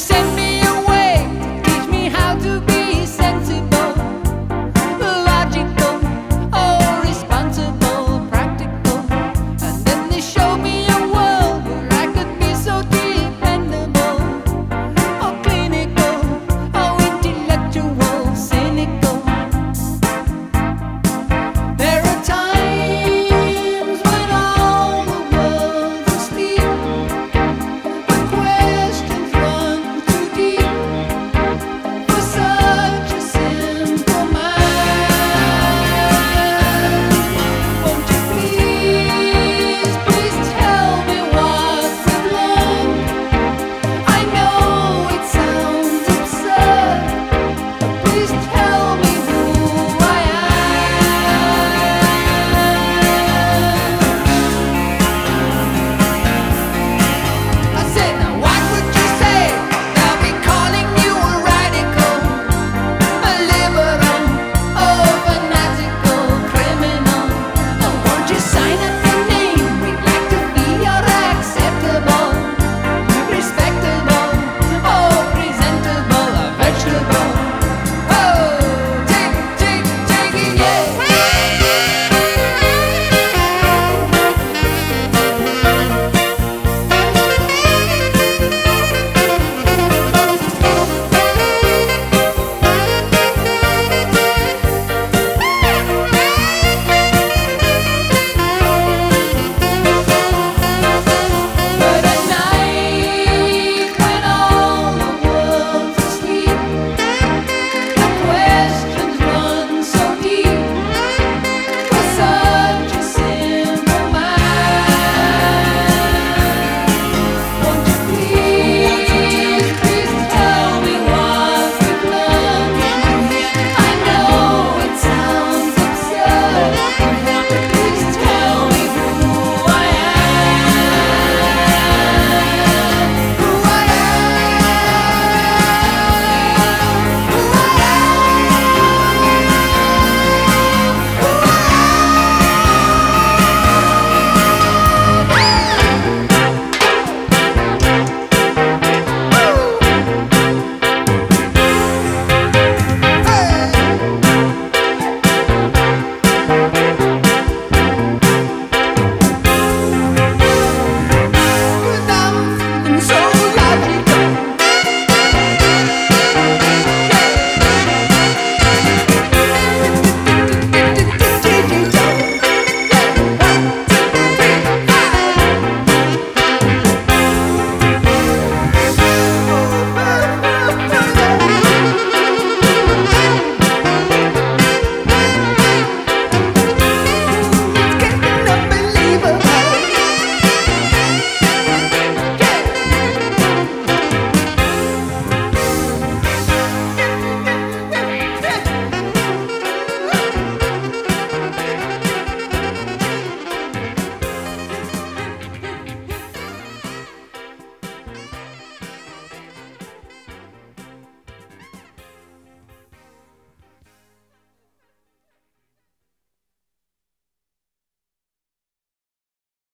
send